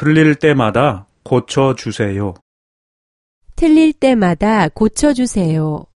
틀릴 때마다 고쳐주세요. 틀릴 때마다 고쳐주세요.